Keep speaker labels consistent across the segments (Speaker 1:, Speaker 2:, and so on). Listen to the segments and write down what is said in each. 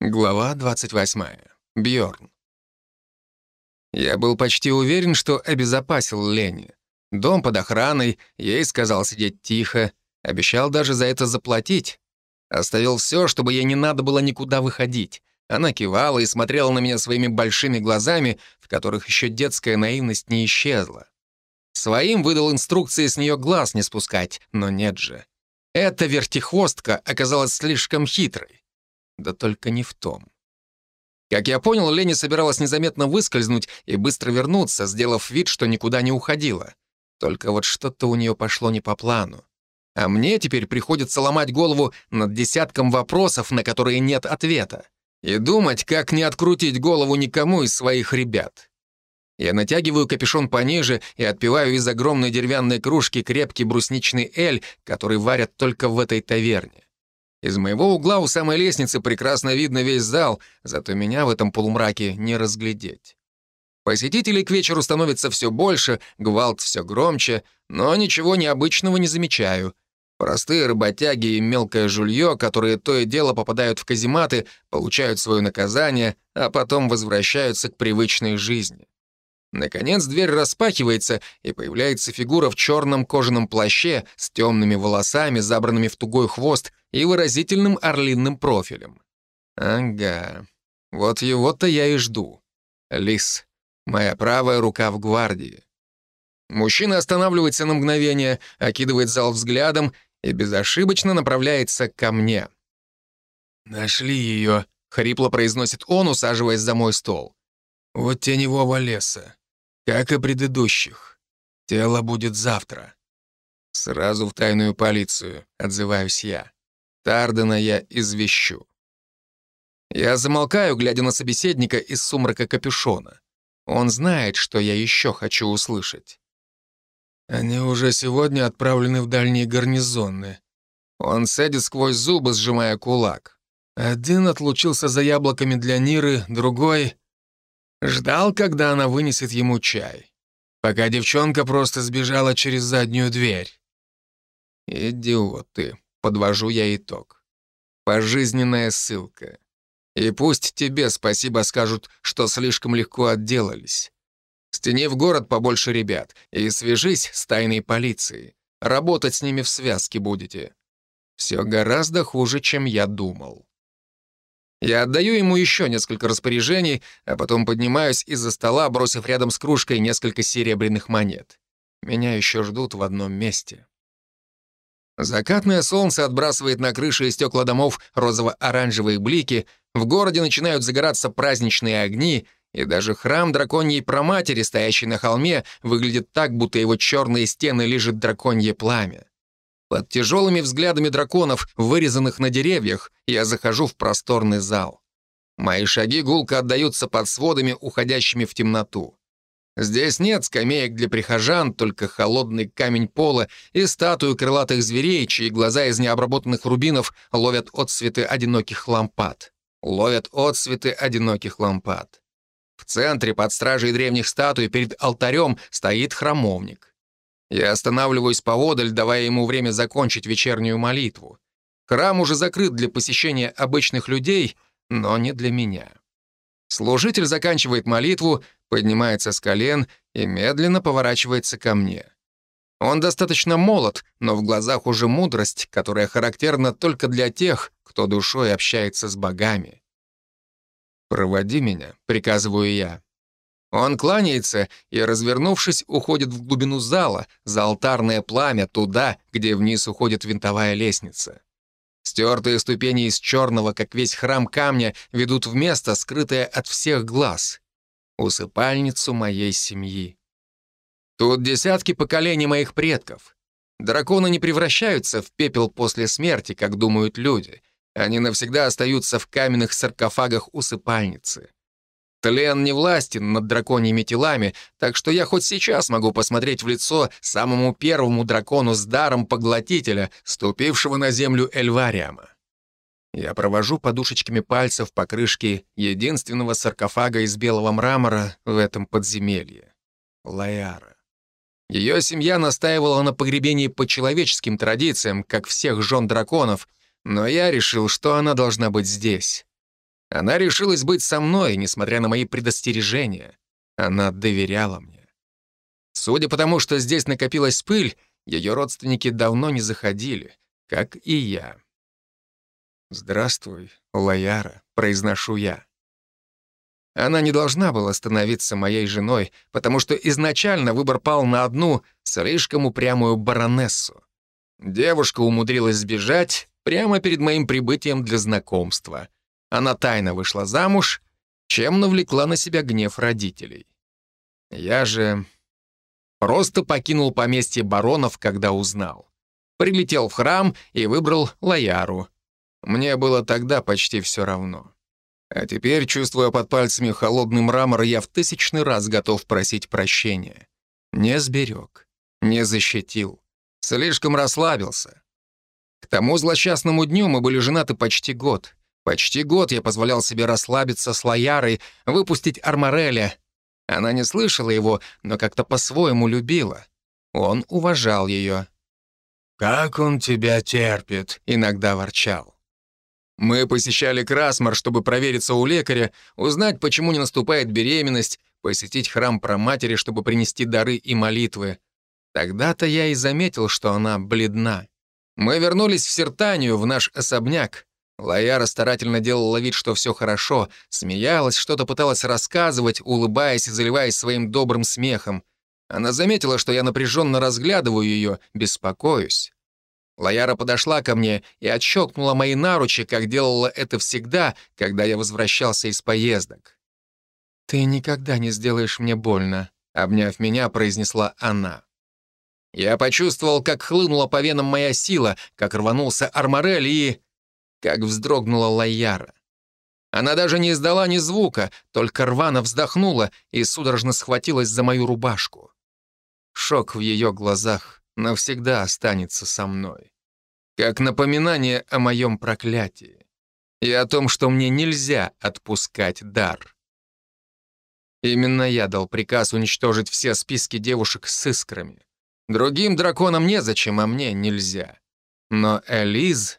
Speaker 1: Глава 28. Бьорн. Я был почти уверен, что обезопасил Лени. Дом под охраной, ей сказал сидеть тихо, обещал даже за это заплатить. Оставил все, чтобы ей не надо было никуда выходить. Она кивала и смотрела на меня своими большими глазами, в которых еще детская наивность не исчезла. Своим выдал инструкции с нее глаз не спускать, но нет же. Эта вертихвостка оказалась слишком хитрой. Да только не в том. Как я понял, Лени собиралась незаметно выскользнуть и быстро вернуться, сделав вид, что никуда не уходила. Только вот что-то у нее пошло не по плану. А мне теперь приходится ломать голову над десятком вопросов, на которые нет ответа. И думать, как не открутить голову никому из своих ребят. Я натягиваю капюшон пониже и отпиваю из огромной деревянной кружки крепкий брусничный эль, который варят только в этой таверне. Из моего угла у самой лестницы прекрасно видно весь зал, зато меня в этом полумраке не разглядеть. Посетителей к вечеру становится все больше, гвалт все громче, но ничего необычного не замечаю. Простые работяги и мелкое жулье, которые то и дело попадают в казематы, получают свое наказание, а потом возвращаются к привычной жизни. Наконец дверь распахивается, и появляется фигура в черном кожаном плаще с темными волосами, забранными в тугой хвост и выразительным орлиным профилем. Ага, вот его-то я и жду. Лис, моя правая рука в гвардии. Мужчина останавливается на мгновение, окидывает зал взглядом и безошибочно направляется ко мне. «Нашли ее», — хрипло произносит он, усаживаясь за мой стол. «Вот теневого леса. Как и предыдущих. Тело будет завтра. Сразу в тайную полицию, отзываюсь я. Тардена я извещу. Я замолкаю, глядя на собеседника из сумрака капюшона. Он знает, что я еще хочу услышать. Они уже сегодня отправлены в дальние гарнизоны. Он садит сквозь зубы, сжимая кулак. Один отлучился за яблоками для Ниры, другой Ждал, когда она вынесет ему чай, пока девчонка просто сбежала через заднюю дверь. Идиоты, подвожу я итог. Пожизненная ссылка. И пусть тебе спасибо скажут, что слишком легко отделались. Стяни в город побольше ребят и свяжись с тайной полицией. Работать с ними в связке будете. Все гораздо хуже, чем я думал. Я отдаю ему еще несколько распоряжений, а потом поднимаюсь из-за стола, бросив рядом с кружкой несколько серебряных монет. Меня еще ждут в одном месте. Закатное солнце отбрасывает на крыши и стекла домов розово-оранжевые блики, в городе начинают загораться праздничные огни, и даже храм драконьей проматери, стоящий на холме, выглядит так, будто его черные стены лежит драконье пламя. Под тяжелыми взглядами драконов, вырезанных на деревьях, я захожу в просторный зал. Мои шаги гулко отдаются под сводами, уходящими в темноту. Здесь нет скамеек для прихожан, только холодный камень пола и статую крылатых зверей, чьи глаза из необработанных рубинов ловят отсветы одиноких лампад. Ловят отсветы одиноких лампад. В центре, под стражей древних статуй, перед алтарем стоит храмовник. Я останавливаюсь поодаль, давая ему время закончить вечернюю молитву. Храм уже закрыт для посещения обычных людей, но не для меня. Служитель заканчивает молитву, поднимается с колен и медленно поворачивается ко мне. Он достаточно молод, но в глазах уже мудрость, которая характерна только для тех, кто душой общается с богами. «Проводи меня», — приказываю я. Он кланяется и, развернувшись, уходит в глубину зала, за алтарное пламя, туда, где вниз уходит винтовая лестница. Стертые ступени из черного, как весь храм камня, ведут в место, скрытое от всех глаз. Усыпальницу моей семьи. Тут десятки поколений моих предков. Драконы не превращаются в пепел после смерти, как думают люди. Они навсегда остаются в каменных саркофагах усыпальницы. Тлен не властен над драконьими телами, так что я хоть сейчас могу посмотреть в лицо самому первому дракону с даром поглотителя, ступившего на землю Эльвариама. Я провожу подушечками пальцев по крышке единственного саркофага из белого мрамора в этом подземелье — Лаяра. Ее семья настаивала на погребении по человеческим традициям, как всех жен драконов, но я решил, что она должна быть здесь. Она решилась быть со мной, несмотря на мои предостережения. Она доверяла мне. Судя по тому, что здесь накопилась пыль, ее родственники давно не заходили, как и я. «Здравствуй, Лаяра», — произношу я. Она не должна была становиться моей женой, потому что изначально выбор пал на одну слишком упрямую баронессу. Девушка умудрилась сбежать прямо перед моим прибытием для знакомства. Она тайно вышла замуж, чем навлекла на себя гнев родителей. Я же просто покинул поместье баронов, когда узнал. Прилетел в храм и выбрал Лаяру. Мне было тогда почти все равно. А теперь, чувствуя под пальцами холодный мрамор, я в тысячный раз готов просить прощения. Не сберег, не защитил. Слишком расслабился. К тому злосчастному дню мы были женаты почти год. Почти год я позволял себе расслабиться с Лоярой, выпустить Армареля. Она не слышала его, но как-то по-своему любила. Он уважал ее. «Как он тебя терпит?» — иногда ворчал. Мы посещали Красмар, чтобы провериться у лекаря, узнать, почему не наступает беременность, посетить храм Проматери, чтобы принести дары и молитвы. Тогда-то я и заметил, что она бледна. Мы вернулись в Сертанию, в наш особняк. Лаяра старательно делала вид, что все хорошо, смеялась, что-то пыталась рассказывать, улыбаясь и заливаясь своим добрым смехом. Она заметила, что я напряженно разглядываю ее, беспокоюсь. Лаяра подошла ко мне и отщелкнула мои наручи, как делала это всегда, когда я возвращался из поездок. «Ты никогда не сделаешь мне больно», — обняв меня, произнесла она. Я почувствовал, как хлынула по венам моя сила, как рванулся Арморель и... как вздрогнула Лаяра. Она даже не издала ни звука, только рвано вздохнула и судорожно схватилась за мою рубашку. Шок в ее глазах навсегда останется со мной. Как напоминание о моем проклятии и о том, что мне нельзя отпускать дар. Именно я дал приказ уничтожить все списки девушек с искрами. Другим драконам незачем, а мне нельзя. Но Элиз,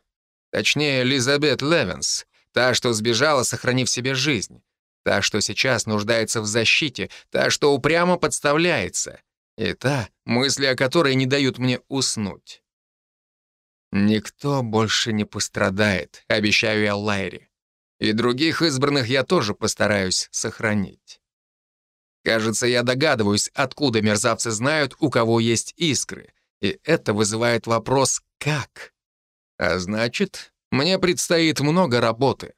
Speaker 1: точнее Элизабет Левенс, та, что сбежала, сохранив себе жизнь, та, что сейчас нуждается в защите, та, что упрямо подставляется, и та, мысли о которой не дают мне уснуть. Никто больше не пострадает, обещаю я Лайре. И других избранных я тоже постараюсь сохранить. Кажется, я догадываюсь, откуда мерзавцы знают, у кого есть искры. И это вызывает вопрос «как?». А значит, мне предстоит много работы.